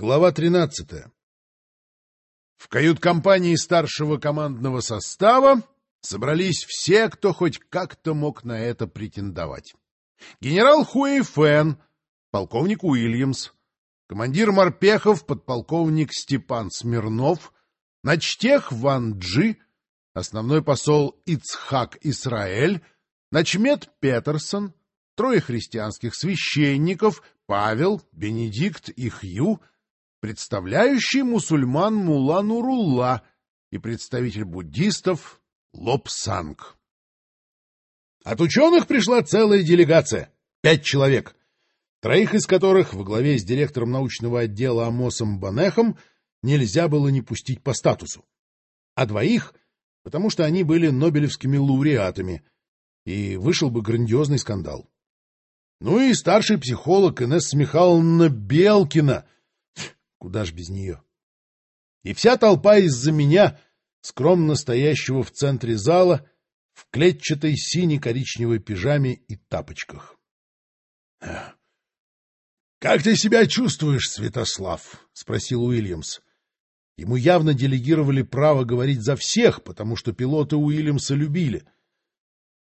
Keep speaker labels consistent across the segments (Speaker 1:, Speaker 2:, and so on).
Speaker 1: Глава 13. В кают-компании старшего командного состава собрались все, кто хоть как-то мог на это претендовать. Генерал Хуэй Фэн, полковник Уильямс, командир морпехов подполковник Степан Смирнов, начтех Ван Джи, основной посол Ицхак Исраэль, начмет Петерсон, трое христианских священников, Павел, Бенедикт и Хью, представляющий мусульман Мула Нурулла и представитель буддистов Лобсанг. От ученых пришла целая делегация — пять человек, троих из которых во главе с директором научного отдела Амосом Банехом нельзя было не пустить по статусу, а двоих — потому что они были нобелевскими лауреатами, и вышел бы грандиозный скандал. Ну и старший психолог Инесса Михайловна Белкина. Куда ж без нее? И вся толпа из-за меня, скромно стоящего в центре зала, в клетчатой сине-коричневой пижаме и тапочках. — Как ты себя чувствуешь, Святослав? — спросил Уильямс. Ему явно делегировали право говорить за всех, потому что пилоты Уильямса любили.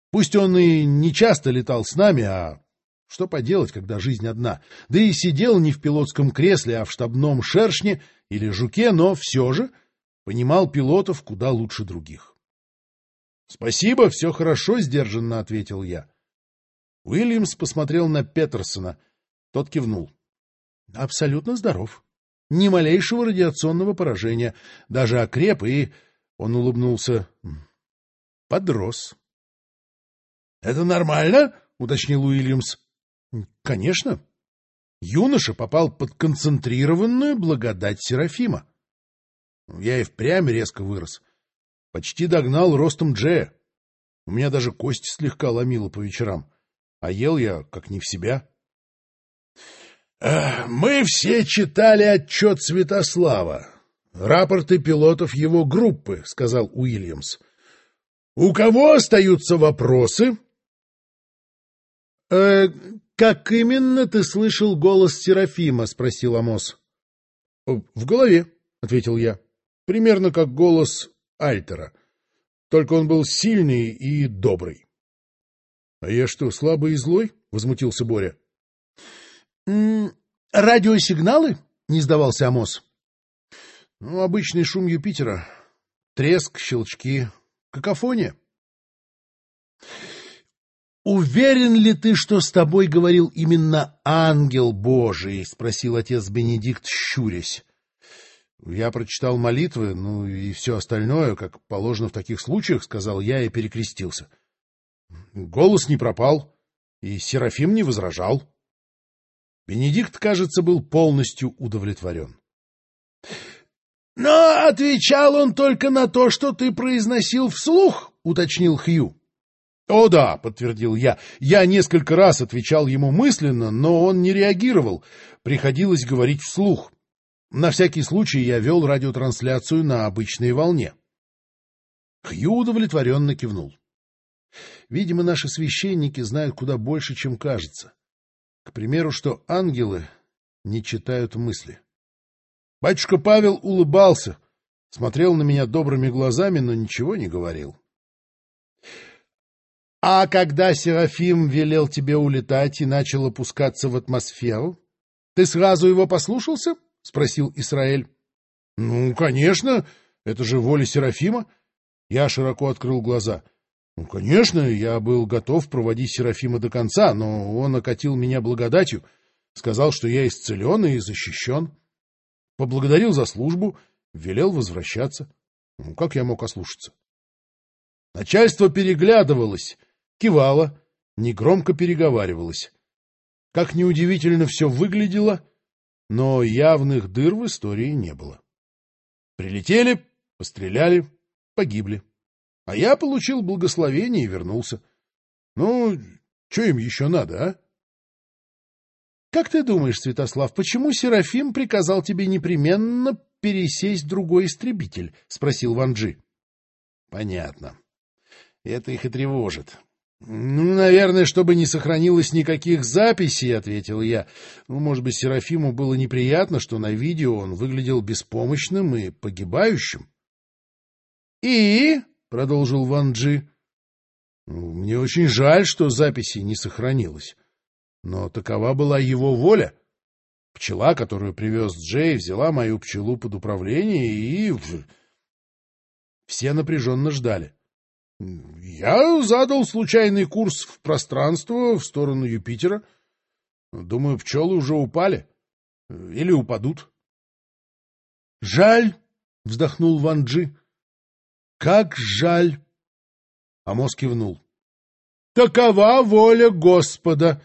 Speaker 1: Пусть он и не часто летал с нами, а что поделать, когда жизнь одна? Да и сидел не в пилотском кресле, а в штабном шершне или жуке, но все же понимал пилотов куда лучше других. — Спасибо, все хорошо, — сдержанно ответил я. Уильямс посмотрел на Петерсона. Тот кивнул. — Абсолютно здоров. Ни малейшего радиационного поражения. Даже окреп, и... Он улыбнулся. — Подрос. — Это нормально? — уточнил Уильямс. — Конечно. Юноша попал под концентрированную благодать Серафима. Я и впрямь резко вырос. Почти догнал ростом Джея. У меня даже кость слегка ломила по вечерам. А ел я как не в себя. — Мы все читали отчет Святослава. Рапорты пилотов его группы, — сказал Уильямс. — У кого остаются вопросы? «Э, — Как именно ты слышал голос Серафима? — спросил Амос. — В голове, — ответил я. — Примерно как голос Альтера. Только он был сильный и добрый. — А я что, слабый и злой? — возмутился Боря. — Радиосигналы? — не сдавался Амос. — Ну, обычный шум Юпитера. Треск, щелчки, какофония. «Уверен ли ты, что с тобой говорил именно ангел Божий?» — спросил отец Бенедикт, щурясь. «Я прочитал молитвы, ну и все остальное, как положено в таких случаях», — сказал я и перекрестился. Голос не пропал, и Серафим не возражал. Бенедикт, кажется, был полностью удовлетворен. — Но отвечал он только на то, что ты произносил вслух, — уточнил Хью. «О да», — подтвердил я. Я несколько раз отвечал ему мысленно, но он не реагировал. Приходилось говорить вслух. На всякий случай я вел радиотрансляцию на обычной волне. Хью удовлетворенно кивнул. Видимо, наши священники знают куда больше, чем кажется. К примеру, что ангелы не читают мысли. Батюшка Павел улыбался, смотрел на меня добрыми глазами, но ничего не говорил. — А когда Серафим велел тебе улетать и начал опускаться в атмосферу, ты сразу его послушался? — спросил Исраэль. — Ну, конечно, это же воля Серафима. Я широко открыл глаза. Ну, конечно, я был готов проводить Серафима до конца, но он окатил меня благодатью, сказал, что я исцелен и защищен. Поблагодарил за службу, велел возвращаться. Ну, как я мог ослушаться? Начальство переглядывалось, кивало, негромко переговаривалось. Как неудивительно все выглядело, но явных дыр в истории не было. Прилетели, постреляли, погибли. А я получил благословение и вернулся. Ну, что им еще надо, а? — Как ты думаешь, Святослав, почему Серафим приказал тебе непременно пересесть другой истребитель? — спросил Ванджи. — Понятно. Это их и тревожит. Ну, наверное, чтобы не сохранилось никаких записей, — ответил я. Ну, может быть, Серафиму было неприятно, что на видео он выглядел беспомощным и погибающим. — И? — продолжил Ван Джи. Ну, — Мне очень жаль, что записи не сохранилось. Но такова была его воля. Пчела, которую привез Джей, взяла мою пчелу под управление, и... Все напряженно ждали. — я задал случайный курс в пространство в сторону Юпитера. Думаю, пчелы уже упали. Или упадут. — Жаль, — вздохнул Ван Джи. — Как жаль. Амос кивнул. — Такова воля Господа,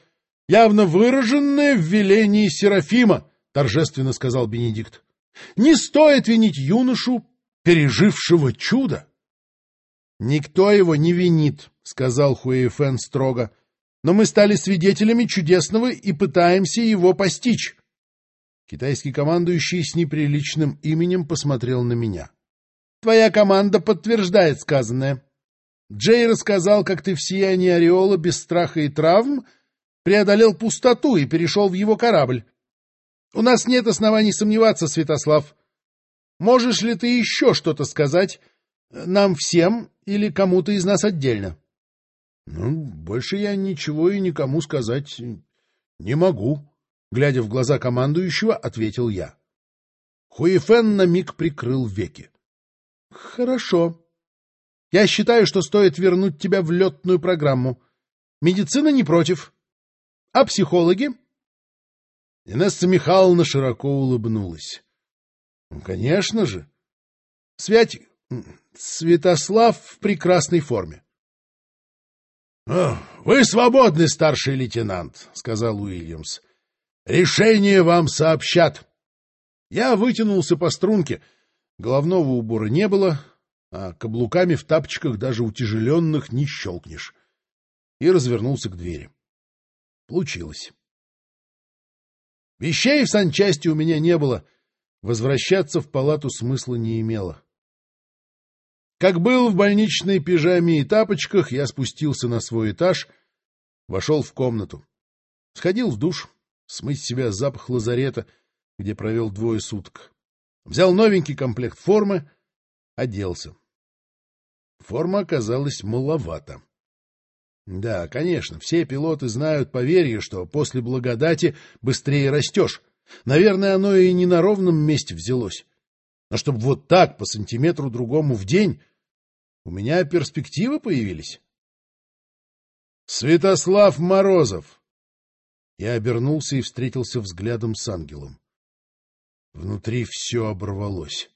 Speaker 1: явно выраженная в велении Серафима, — торжественно сказал Бенедикт. — Не стоит винить юношу, пережившего чудо. — Никто его не винит, — сказал Хуэйфэн строго. — Но мы стали свидетелями чудесного и пытаемся его постичь. Китайский командующий с неприличным именем посмотрел на меня. — Твоя команда подтверждает сказанное. Джей рассказал, как ты в сиянии ореола без страха и травм преодолел пустоту и перешел в его корабль. У нас нет оснований сомневаться, Святослав. Можешь ли ты еще что-то сказать нам всем или кому-то из нас отдельно? — Ну, больше я ничего и никому сказать не могу, — глядя в глаза командующего, ответил я. Хуифен на миг прикрыл веки. — Хорошо. Я считаю, что стоит вернуть тебя в летную программу. Медицина не против. А психологи? Инесса Михайловна широко улыбнулась. — Конечно же. Свять Святослав в прекрасной форме. — Вы свободны, старший лейтенант, — сказал Уильямс. — Решение вам сообщат. Я вытянулся по струнке. Головного убора не было, а каблуками в тапочках даже утяжеленных не щелкнешь. И развернулся к двери. Получилось. Вещей в санчасти у меня не было. Возвращаться в палату смысла не имело. Как был в больничной пижаме и тапочках, я спустился на свой этаж, вошел в комнату. Сходил в душ, смыть себя запах лазарета, где провел двое суток. Взял новенький комплект формы, оделся. Форма оказалась маловато. Да, конечно, все пилоты знают поверье, что после благодати быстрее растешь. Наверное, оно и не на ровном месте взялось. Но чтобы вот так, по сантиметру другому в день, у меня перспективы появились. Святослав Морозов! Я обернулся и встретился взглядом с ангелом. Внутри все оборвалось.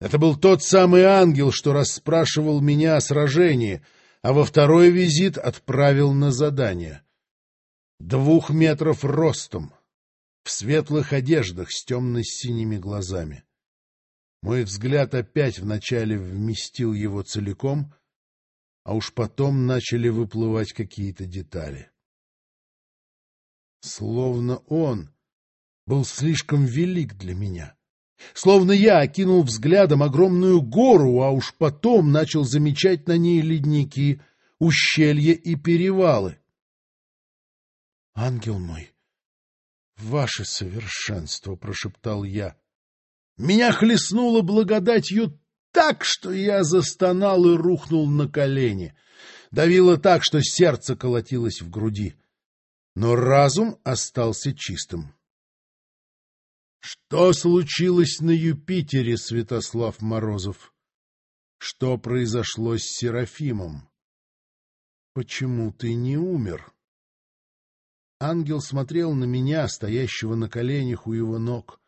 Speaker 1: Это был тот самый ангел, что расспрашивал меня о сражении, а во второй визит отправил на задание. Двух метров ростом, в светлых одеждах с темно-синими глазами. Мой взгляд опять вначале вместил его целиком, а уж потом начали выплывать какие-то детали. Словно он был слишком велик для меня. Словно я окинул взглядом огромную гору, а уж потом начал замечать на ней ледники, ущелья и перевалы. — Ангел мой, ваше совершенство! — прошептал я. Меня хлестнуло благодатью так, что я застонал и рухнул на колени. Давило так, что сердце колотилось в груди. Но разум остался чистым. Что случилось на Юпитере, Святослав Морозов? Что произошло с Серафимом? Почему ты не умер? Ангел смотрел на меня, стоящего на коленях у его ног.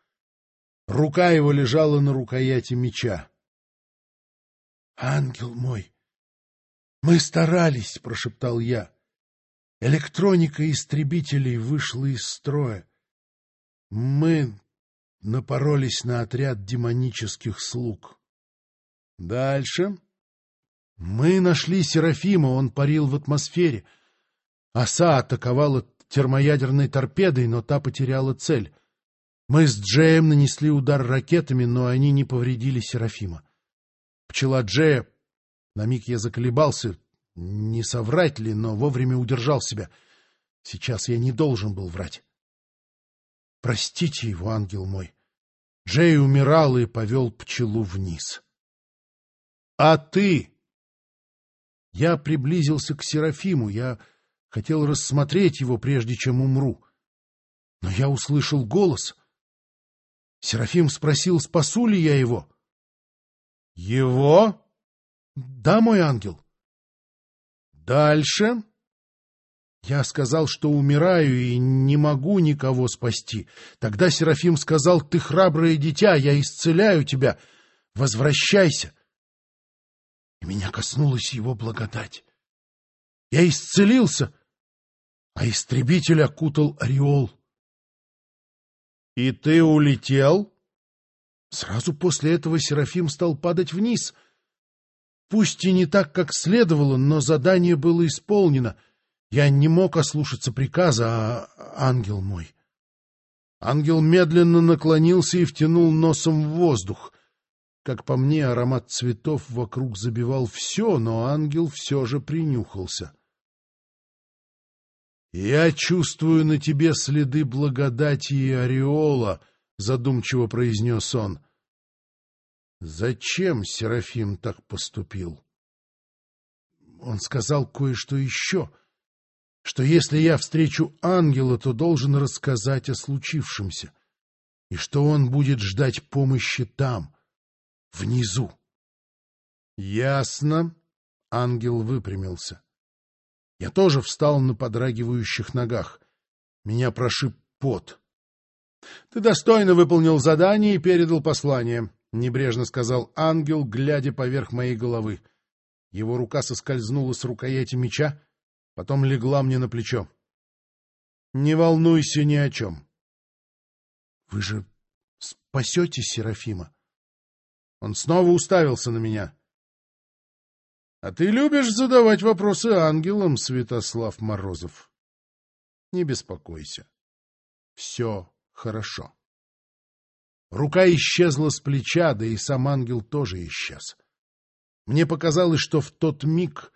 Speaker 1: Рука его лежала на рукояти меча. — Ангел мой! Мы старались, — прошептал я. Электроника истребителей вышла из строя. Мы напоролись на отряд демонических слуг. Дальше. Мы нашли Серафима, он парил в атмосфере. Оса атаковала термоядерной торпедой, но та потеряла цель. Мы с Джеем нанесли удар ракетами, но они не повредили Серафима. Пчела Джея... На миг я заколебался, Не соврать ли, но вовремя удержал себя. Сейчас я не должен был врать. Простите его, ангел мой. Джей умирал и повел пчелу вниз. — А ты? Я приблизился к Серафиму. Я хотел рассмотреть его, прежде чем умру. Но я услышал голос. Серафим спросил, спасу ли я его. — Его? — Да, мой ангел. — Дальше? Я сказал, что умираю и не могу никого спасти. Тогда Серафим сказал, ты храброе дитя, я исцеляю тебя. Возвращайся. И меня коснулась его благодать. Я исцелился, а истребитель окутал ореол. — И ты улетел? Сразу после этого Серафим стал падать вниз. Пусть и не так, как следовало, но задание было исполнено — я не мог ослушаться приказа, а ангел мой. Ангел медленно наклонился и втянул носом в воздух. Как по мне, аромат цветов вокруг забивал все, но ангел все же принюхался. — Я чувствую на тебе следы благодати и ореола, — задумчиво произнес он. — Зачем Серафим так поступил? Он сказал кое-что еще — что если я встречу ангела, то должен рассказать о случившемся, и что он будет ждать помощи там, внизу. — Ясно. Ангел выпрямился. Я тоже встал на подрагивающих ногах. Меня прошиб пот. — Ты достойно выполнил задание и передал послание, — небрежно сказал ангел, глядя поверх моей головы. Его рука соскользнула с рукояти меча, потом легла мне на плечо. — Не волнуйся ни о чем. — Вы же спасете Серафима? Он снова уставился на меня. — А ты любишь задавать вопросы ангелам, Святослав Морозов? Не беспокойся. Все хорошо. Рука исчезла с плеча, да и сам ангел тоже исчез. Мне показалось, что в тот миг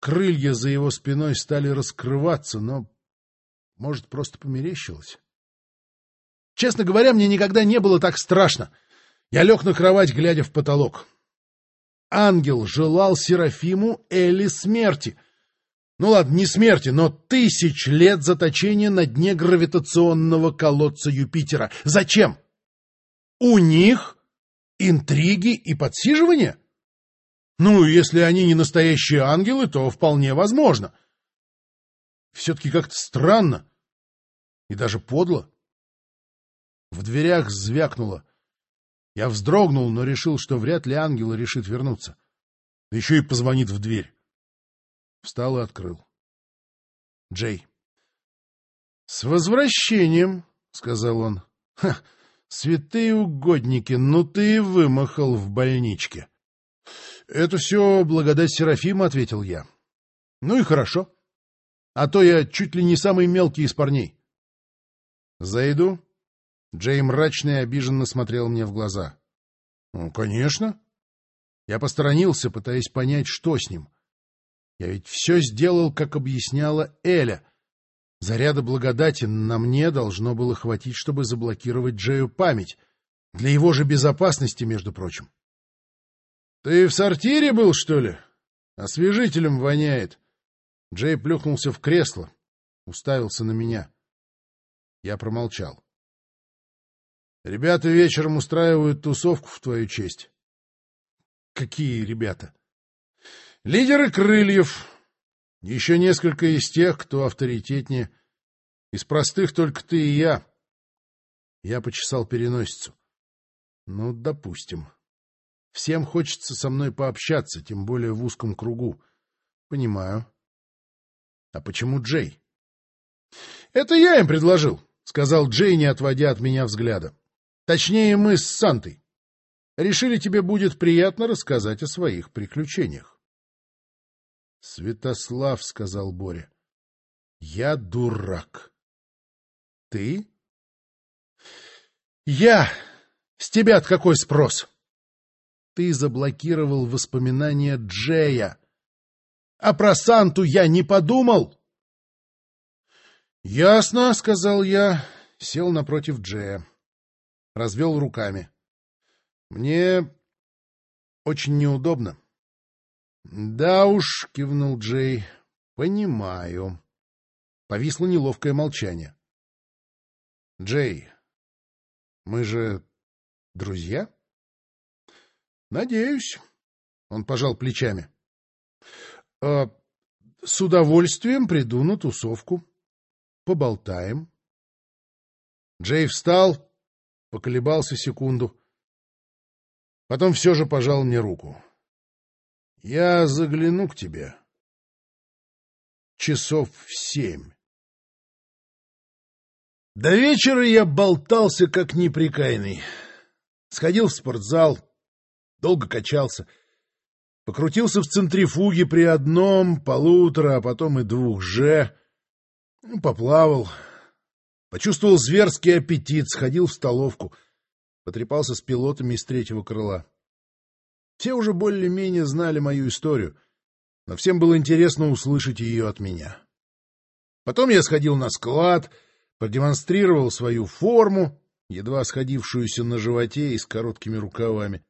Speaker 1: Крылья за его спиной стали раскрываться, но, может, просто померещилось. Честно говоря, мне никогда не было так страшно. Я лег на кровать, глядя в потолок. Ангел желал Серафиму Элли смерти. Ну ладно, не смерти, но тысяч лет заточения на дне гравитационного колодца Юпитера. Зачем? У них интриги и подсиживания? Ну, если они не настоящие ангелы, то вполне возможно. Все-таки как-то странно и даже подло. В дверях звякнуло. Я вздрогнул, но решил, что вряд ли ангел решит вернуться. Да еще и позвонит в дверь. Встал и открыл. Джей. — С возвращением, — сказал он. — святые угодники, ну ты и вымахал в больничке. Это все благодать Серафима, — ответил я. — Ну и хорошо. А то я чуть ли не самый мелкий из парней. — Зайду? Джей мрачно и обиженно смотрел мне в глаза. — Ну, конечно. Я посторонился, пытаясь понять, что с ним. Я ведь все сделал, как объясняла Эля. Заряда благодати на мне должно было хватить, чтобы заблокировать Джею память. Для его же безопасности, между прочим. —— Ты в сортире был, что ли? Освежителем воняет. Джей плюхнулся в кресло, уставился на меня. Я промолчал. — Ребята вечером устраивают тусовку в твою честь. — Какие ребята? — Лидеры крыльев. Еще несколько из тех, кто авторитетнее. Из простых только ты и я. Я почесал переносицу. — Ну, допустим. — Всем хочется со мной пообщаться, тем более в узком кругу. Понимаю. А почему Джей? Это я им предложил, сказал Джей, не отводя от меня взгляда. Точнее, мы с Сантой. Решили, тебе будет приятно рассказать о своих приключениях. Святослав, сказал Боря. Я дурак. Ты? Я. С тебя-то какой спрос? Ты заблокировал воспоминания Джея. А про Санту я не подумал. — Ясно, — сказал я, сел напротив Джея, развел руками. — Мне очень неудобно. — Да уж, — кивнул Джей, — понимаю. Повисло неловкое молчание. — Джей, мы же друзья? — Надеюсь. Он пожал плечами. «А, — С удовольствием приду на тусовку. Поболтаем. Джей встал, поколебался секунду. Потом все же пожал мне руку. — Я загляну к тебе. Часов в семь. До вечера я болтался, как неприкаянный. Сходил в спортзал, долго качался. Покрутился в центрифуге при одном, полутора, а потом и двух «Ж». Ну, поплавал. Почувствовал зверский аппетит, сходил в столовку. Потрепался с пилотами из третьего крыла. Все уже более-менее знали мою историю, но всем было интересно услышать ее от меня. Потом я сходил на склад — продемонстрировал свою форму, едва сходившуюся на животе и с короткими рукавами.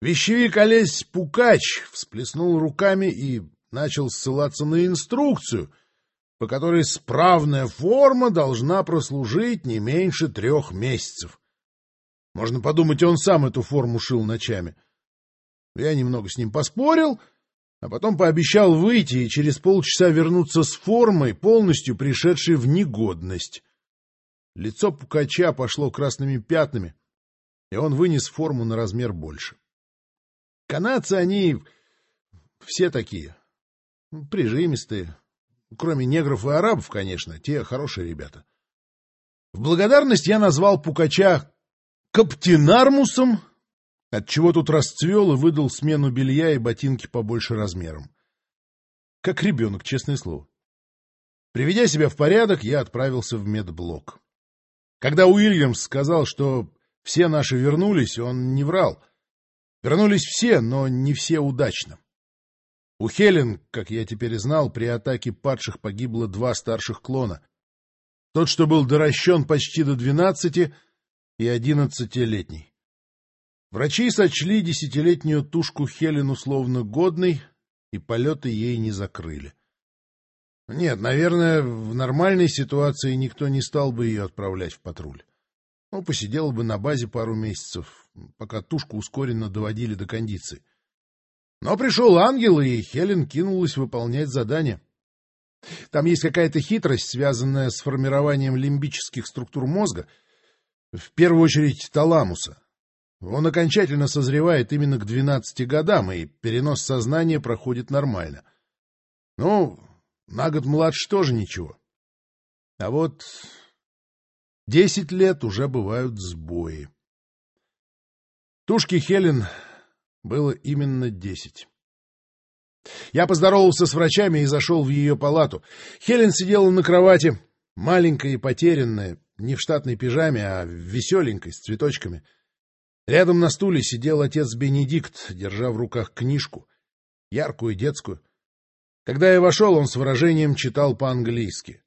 Speaker 1: Вещевик Олесь Пукач всплеснул руками и начал ссылаться на инструкцию, по которой справная форма должна прослужить не меньше трех месяцев. Можно подумать, он сам эту форму шил ночами. Я немного с ним поспорил, а потом пообещал выйти и через полчаса вернуться с формой, полностью пришедшей в негодность. Лицо Пукача пошло красными пятнами, и он вынес форму на размер больше. Канадцы, они все такие, прижимистые, кроме негров и арабов, конечно, те хорошие ребята. В благодарность я назвал Пукача Каптинармусом, отчего тут расцвел и выдал смену белья и ботинки побольше размером. Как ребенок, честное слово. Приведя себя в порядок, я отправился в медблок. Когда Уильямс сказал, что все наши вернулись, он не врал. Вернулись все, но не все удачно. У Хелен, как я теперь знал, при атаке падших погибло два старших клона. Тот, что был доращен почти до двенадцати, и одиннадцатилетний. Врачи сочли десятилетнюю тушку Хелен условно годной, и полеты ей не закрыли. Нет, наверное, в нормальной ситуации никто не стал бы ее отправлять в патруль. Ну, посидела бы на базе пару месяцев, пока тушку ускоренно доводили до кондиции. Но пришел ангел, и Хелен кинулась выполнять задание. Там есть какая-то хитрость, связанная с формированием лимбических структур мозга, в первую очередь таламуса. Он окончательно созревает именно к 12 годам, и перенос сознания проходит нормально. Ну, на год младше тоже ничего. А вот десять лет уже бывают сбои. Тушке Хелен было именно десять. Я поздоровался с врачами и зашел в ее палату. Хелен сидела на кровати, маленькая и потерянная, не в штатной пижаме, а веселенькой, с цветочками. Рядом на стуле сидел отец Бенедикт, держа в руках книжку, яркую детскую. Когда я вошел, он с выражением читал по-английски.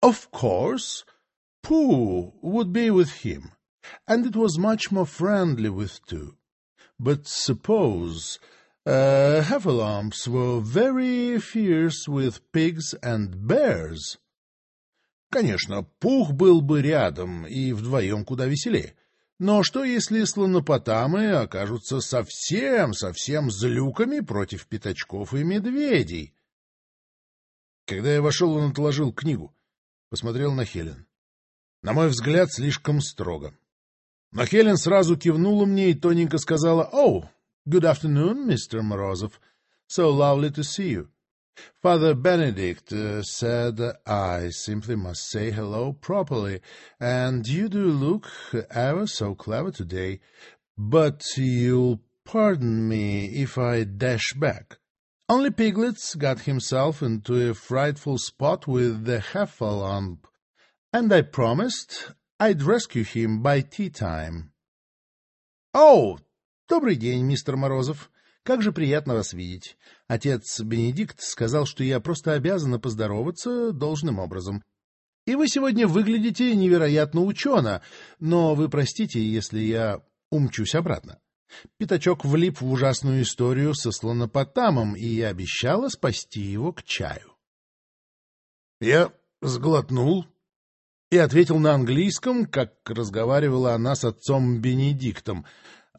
Speaker 1: — Of course, Pooh would be with him, and it was much more friendly with two. But suppose uh, Heffalumps were very fierce with pigs and bears. Конечно, Пух был бы рядом, и вдвоем куда веселее. Но что, если слонопотамы окажутся совсем-совсем злюками против пятачков и медведей? Когда я вошел, он отложил книгу, посмотрел на Хелен. На мой взгляд, слишком строго. Но Хелен сразу кивнула мне и тоненько сказала «Oh, good afternoon, Mr. Morozov. So lovely to see you. Father Benedict uh, said I simply must say hello properly, and you do look ever so clever today. But you'll pardon me if I dash back. Only Piglets got himself into a frightful spot with the heffalump, and I promised I'd rescue him by tea time. — О, добрый день, мистер Морозов.
Speaker 2: Как же приятно вас видеть. Отец Бенедикт сказал, что я просто обязана поздороваться должным образом. И вы сегодня выглядите невероятно учено, но вы простите, если я умчусь обратно. Пятачок влип в ужасную историю со слонопотамом, и я обещала спасти его к чаю.
Speaker 1: Я сглотнул и ответил на английском, как разговаривала она с отцом Бенедиктом,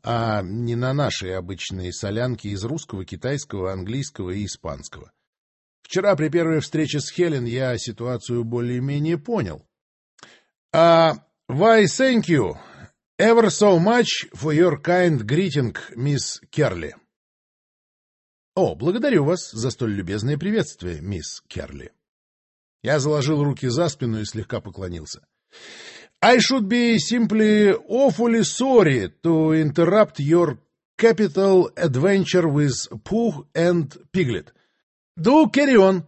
Speaker 1: а не на наши обычные солянки из русского, китайского, английского и испанского. Вчера при первой встрече с Хелен я ситуацию более-менее понял. Uh, why, thank you. Ever so much for your kind greeting, мисс Керли. О, благодарю вас за столь любезное приветствие, мисс Керли. Я заложил руки за спину и слегка поклонился. I should be simply awfully sorry to interrupt your capital adventure with Pooh and Piglet. Do carry on,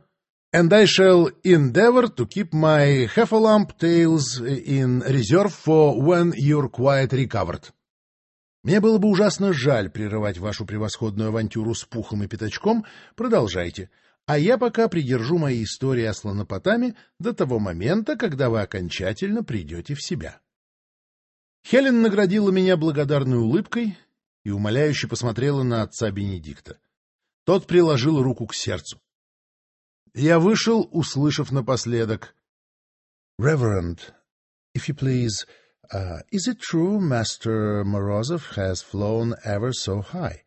Speaker 1: and I shall endeavor to keep my heffalump tales in reserve for when you're quite recovered. Мне было бы ужасно жаль прерывать вашу превосходную авантюру с Пухом и Пятачком. Продолжайте. — а я пока придержу мои истории о слонопотаме до того момента, когда вы окончательно придете в себя. Хелен наградила меня благодарной улыбкой и умоляюще посмотрела на отца Бенедикта. Тот приложил руку к сердцу. Я вышел, услышав напоследок. — Reverend, if you please, uh, is it true Master Morozov has flown ever so high?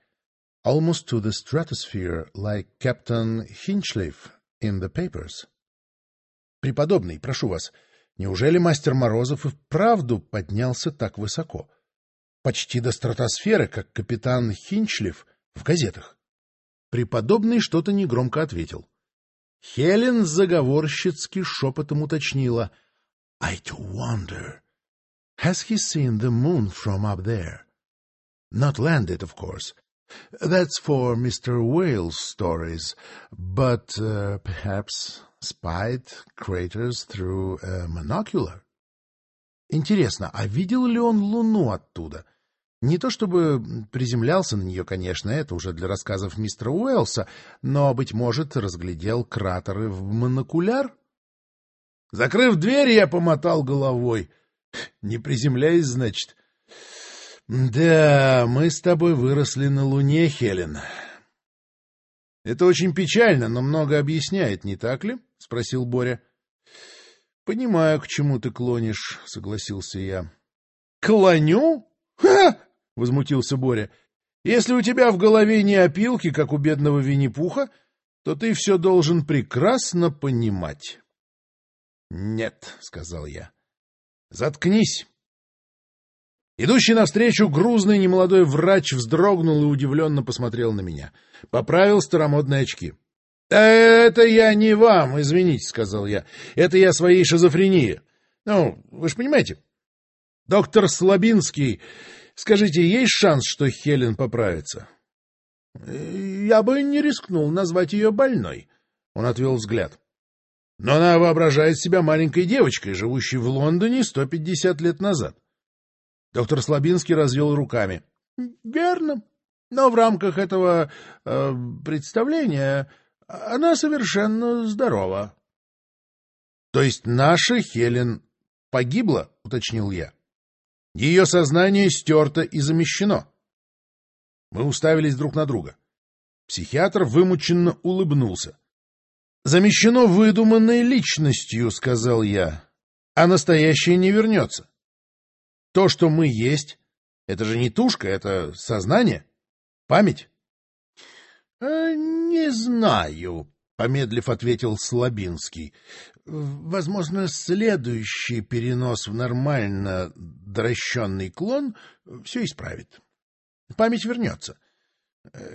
Speaker 1: Almost to the stratosphere, like Captain Hinchliffe in the papers. Преподобный, прошу вас, неужели мастер Морозов и вправду поднялся так высоко? Почти до стратосферы, как капитан Хинчлифф в газетах. Преподобный что-то негромко ответил. Хелен заговорщицки шепотом уточнила. — I do wonder. Has he seen the moon from up there? Not landed, of course. That's for Mr. Wales stories, but uh, perhaps spied craters through a monocular. Интересно, а видел ли он Луну оттуда? Не то чтобы приземлялся на нее, конечно, это уже для рассказов мистера Уэллса, но, быть может, разглядел кратеры в монокуляр? Закрыв дверь, я помотал головой. Не приземляясь, значит. Да, мы с тобой выросли на Луне, Хелен. Это очень печально, но много объясняет, не так ли? — спросил Боря. — Понимаю, к чему ты клонишь, — согласился я. — Клоню? Ха! — возмутился Боря. — Если у тебя в голове не опилки, как у бедного Винни-Пуха, то ты все должен прекрасно понимать. — Нет, — сказал я. — Заткнись. Идущий навстречу грузный немолодой врач вздрогнул и удивленно посмотрел на меня. Поправил старомодные очки. — Это я не вам, извините, — сказал я. — Это я своей шизофрении. Ну, вы же понимаете. Доктор Слабинский, скажите, есть шанс, что Хелен поправится? — Я бы не рискнул назвать ее больной. Он отвел взгляд. Но она воображает себя маленькой девочкой, живущей в Лондоне 150 лет назад. Доктор Слабинский развел руками. — Верно. Но в рамках этого э, представления она совершенно здорова. — То есть наша Хелен погибла, — уточнил я. Ее сознание стерто и замещено. Мы уставились друг на друга. Психиатр вымученно улыбнулся. — Замещено выдуманной личностью, — сказал я, — а настоящее не вернется. То, что мы есть, это же не тушка, это сознание, память. «Э, — Не знаю, — помедлив ответил Слабинский. — Возможно, следующий перенос в нормально доращенный клон все исправит. Память вернется.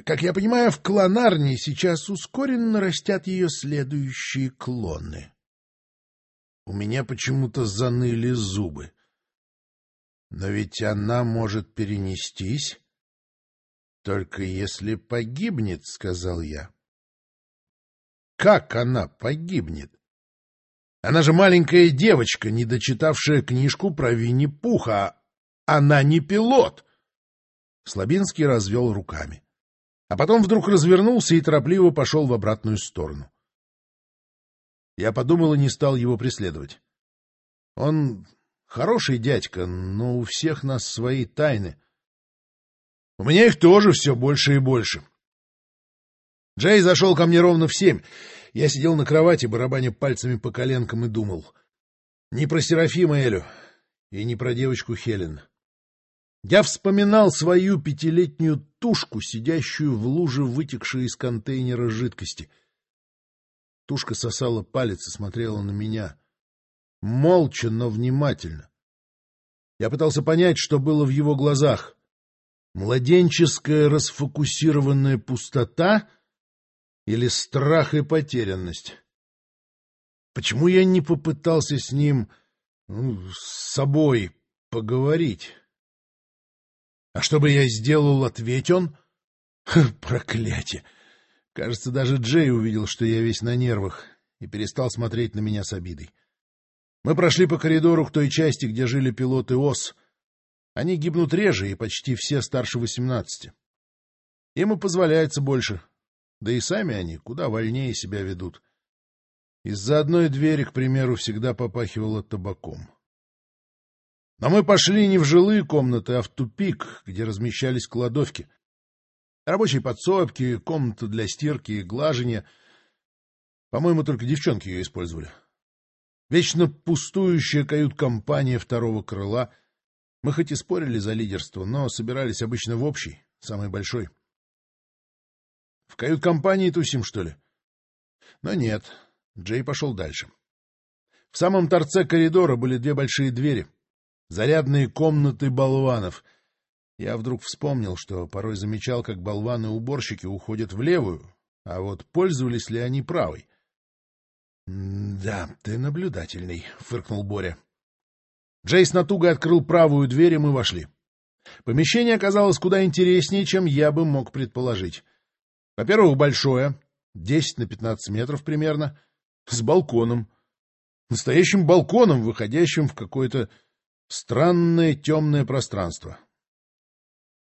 Speaker 1: Как я понимаю, в клонарне сейчас ускоренно растят ее следующие клоны. У меня почему-то заныли зубы. Но ведь она может перенестись, только если погибнет, — сказал я. Как она погибнет? Она же маленькая девочка, не дочитавшая книжку про Винни-Пуха. Она не пилот. Слабинский развел руками.
Speaker 2: а потом вдруг развернулся и торопливо пошел в обратную сторону. Я подумал и не стал его преследовать. Он хороший дядька, но у всех нас свои тайны. У меня их тоже все больше и больше. Джей зашел ко мне ровно в семь. Я сидел на кровати, барабаня пальцами по коленкам, и думал. Не про Серафима Элю и не про девочку Хелен. Я вспоминал свою пятилетнюю тушку, сидящую в луже, вытекшей из контейнера жидкости. Тушка сосала палец и смотрела на меня. Молча, но внимательно. Я пытался понять, что было в его глазах. Младенческая расфокусированная пустота или страх и потерянность? Почему я не попытался с ним, ну, с собой поговорить? А что бы я сделал, ответь он? Проклятие! Кажется, даже Джей увидел, что я весь на нервах, и перестал смотреть на меня с обидой. Мы прошли по коридору к той части, где жили пилоты ОС. Они гибнут реже, и почти все старше восемнадцати. Им и позволяется больше. Да и сами они куда вольнее себя ведут. Из-за одной двери, к примеру, всегда попахивало табаком. Но мы пошли не в жилые комнаты, а в тупик, где размещались кладовки. Рабочие подсобки, комната для стирки и глажения. По-моему, только девчонки ее использовали. Вечно пустующая кают-компания второго крыла. Мы хоть и спорили за лидерство, но собирались обычно в общий, самый большой. В кают-компании тусим, что ли? Но нет, Джей пошел дальше. В самом торце коридора были две большие двери — Зарядные комнаты болванов. Я вдруг вспомнил, что порой замечал, как болваны-уборщики уходят в левую, а вот пользовались ли они правой. — Да, ты наблюдательный, — фыркнул Боря. Джейс натуго открыл правую дверь, и мы вошли. Помещение оказалось куда интереснее, чем я бы мог предположить. Во-первых, большое, 10 на 15 метров примерно, с балконом. Настоящим балконом, выходящим в какое-то Странное темное пространство.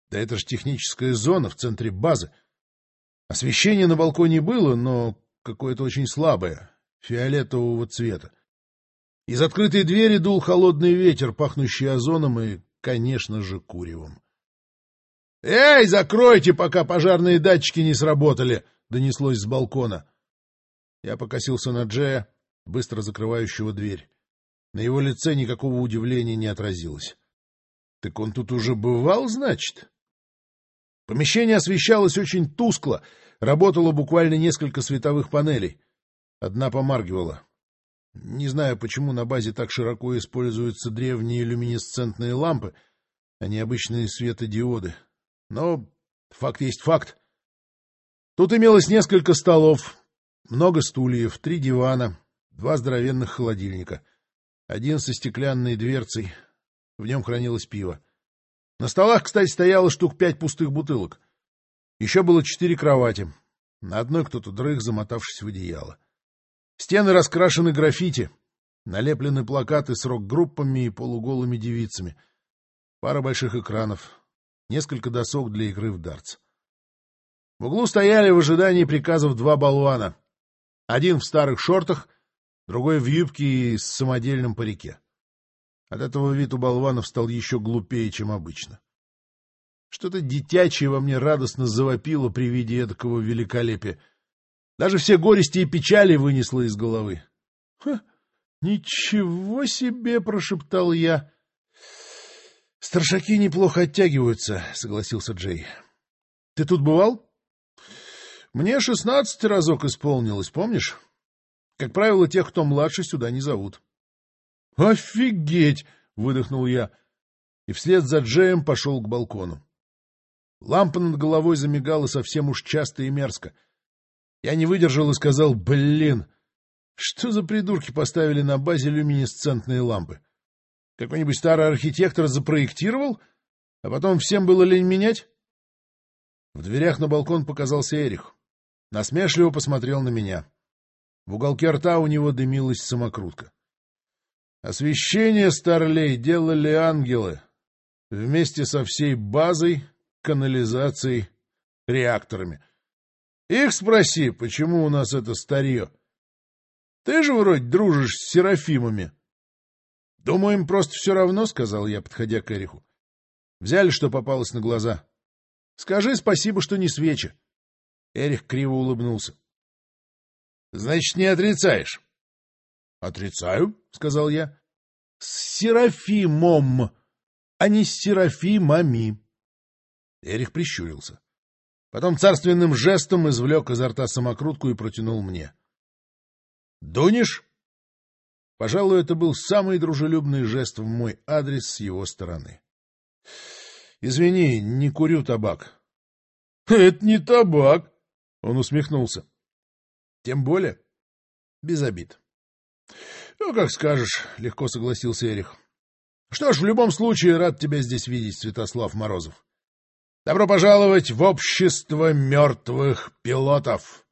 Speaker 2: Да это же техническая зона в центре базы. Освещение на балконе было, но какое-то очень слабое, фиолетового цвета. Из открытой двери дул холодный ветер, пахнущий озоном и, конечно же, куревом. «Эй, закройте, пока пожарные датчики не сработали!» — донеслось с балкона. Я покосился на Джея, быстро закрывающего дверь. На его лице никакого удивления не отразилось. — Так он тут уже бывал, значит? Помещение освещалось очень тускло, работало буквально несколько световых панелей. Одна помаргивала. Не знаю, почему на базе так широко используются древние люминесцентные лампы, а не обычные светодиоды. Но факт есть факт. Тут имелось несколько столов, много стульев, три дивана, два здоровенных холодильника — один со стеклянной дверцей. В нем хранилось пиво. На столах, кстати, стояло штук пять пустых бутылок. Еще было четыре кровати. На одной кто-то дрых, замотавшись в одеяло. Стены раскрашены граффити. Налеплены плакаты с рок-группами и полуголыми девицами. Пара больших экранов. Несколько досок для игры в дартс. В углу стояли в ожидании приказов два болвана. Один в старых шортах, другой в юбке и с самодельным парике. От этого вид у болванов стал еще глупее, чем обычно. Что-то дитячее во мне радостно завопило при виде эдакого великолепия. Даже все горести и печали вынесло из головы. — Ничего себе! — прошептал я. — Старшаки неплохо оттягиваются, — согласился Джей. — Ты тут бывал? — Мне шестнадцать разок исполнилось, помнишь? Как правило, тех, кто младше, сюда не зовут. — Офигеть! — выдохнул я. И вслед за Джеем пошел к балкону. Лампа над головой замигала совсем уж часто и мерзко. Я не выдержал и сказал, блин, что за придурки поставили на базе люминесцентные лампы? Какой-нибудь старый архитектор запроектировал, а потом всем было лень менять? В дверях на балкон показался Эрих. Насмешливо посмотрел на меня. В уголке рта у него дымилась самокрутка. Освещение старлей делали ангелы вместе со всей базой, канализацией
Speaker 1: реакторами. Их спроси, почему у нас это старье. Ты же вроде дружишь с Серафимами. — Думаю, им просто все равно, — сказал я, подходя к Эриху. Взяли, что попалось на глаза. Скажи спасибо, что не свечи. Эрих криво улыбнулся. — Значит, не отрицаешь? — Отрицаю, — сказал я. — С Серафимом, а не с Серафимами. Эрих прищурился. Потом царственным жестом извлек изо рта самокрутку и протянул мне. — Дунешь? Пожалуй, это был самый дружелюбный жест в мой адрес с его стороны. — Извини, не курю табак. — Это не табак, — он усмехнулся. — Тем более без обид. — Ну, как скажешь, — легко согласился Эрих. — Что ж, в любом случае, рад тебя здесь видеть, Святослав Морозов. Добро пожаловать в общество мертвых пилотов!